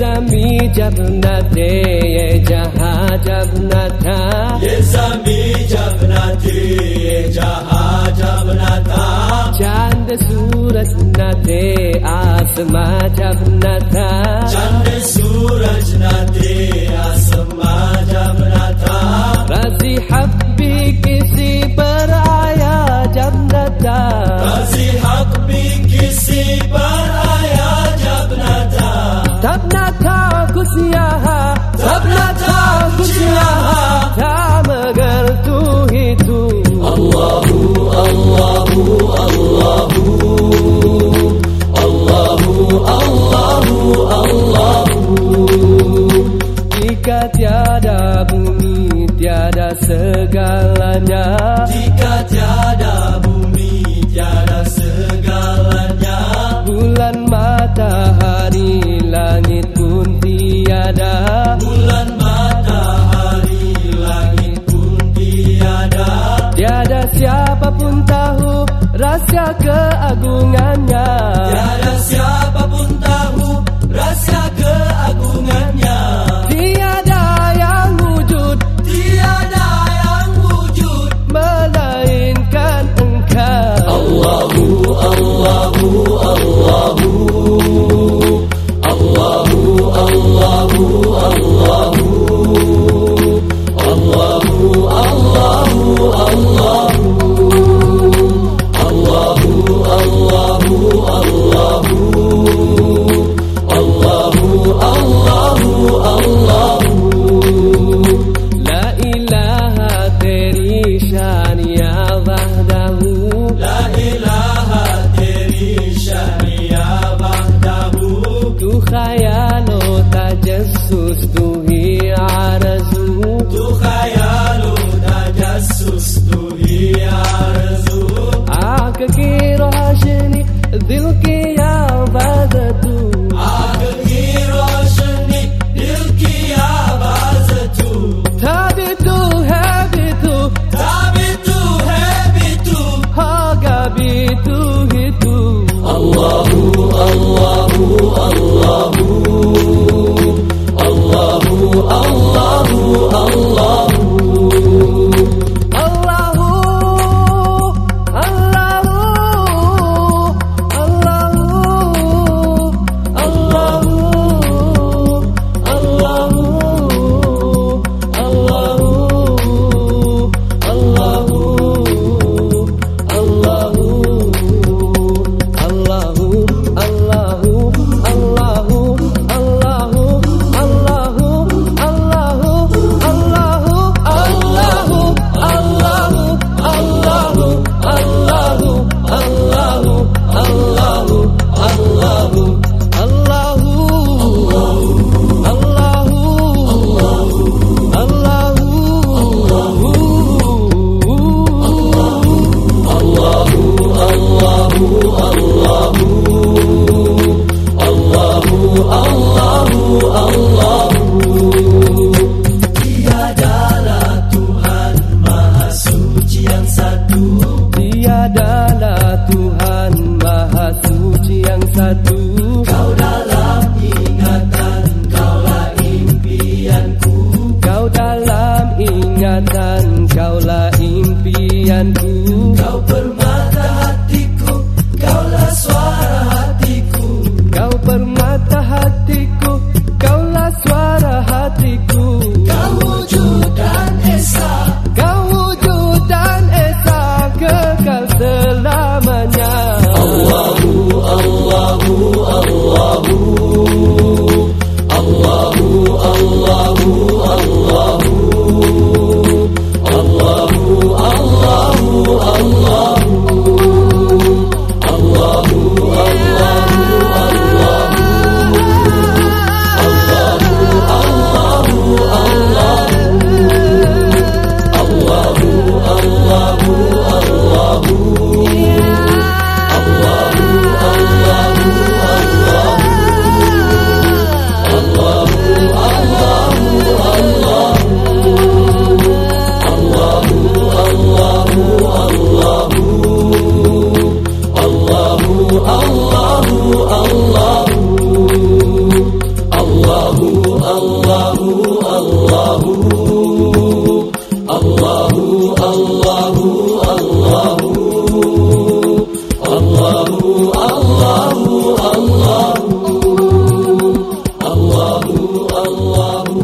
जमी जब न थे ये जहाँ जब न था। ये जमी जब न थे ये जहाँ जब न था। चाँद सूरज न थे आसमां जब न था। segalanya. Jika tiada bumi tiada segalanya. Bulan matahari langit pun tiada. Bulan matahari langit pun tiada. Tiada siapa pun tahu rahasia keagungannya. Dan kaulah impianku. Kau permata الله